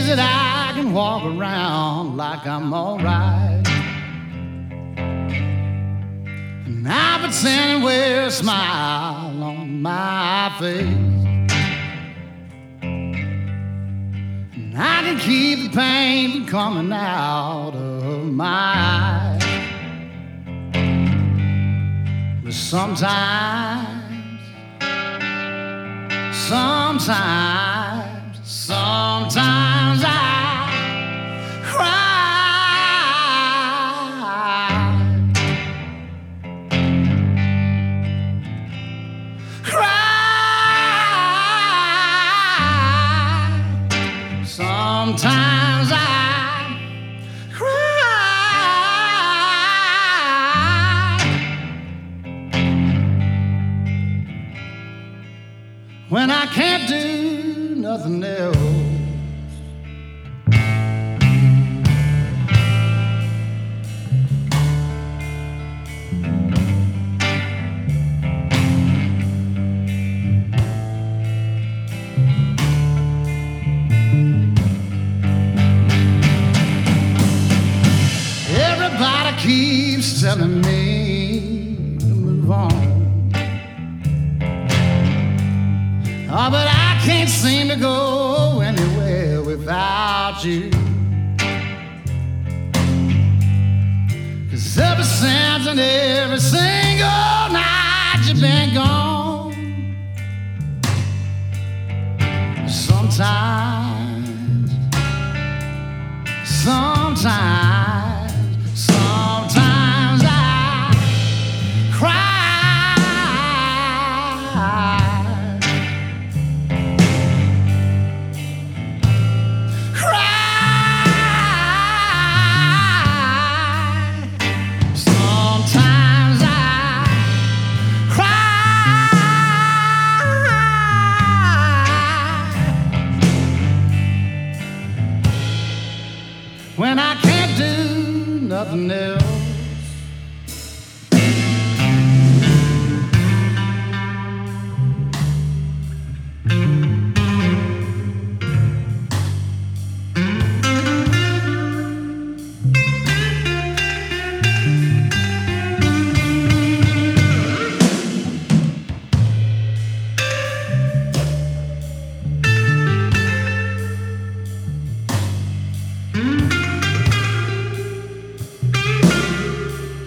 days that I can walk around like I'm alright. And I pretend and wear a smile on my face. And I can keep the pain from coming out of my eyes. But sometimes, sometimes, sometimes Sometimes I cry. when I can't do nothing else. Everybody keeps telling me to move on. Oh, but I can't seem to go anywhere without you. Cause ever since and every single night you've been gone. Sometimes, do nothing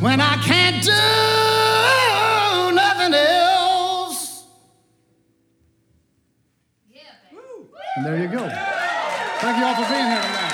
when I can't do nothing else. And there you go. Thank you all for being here tonight.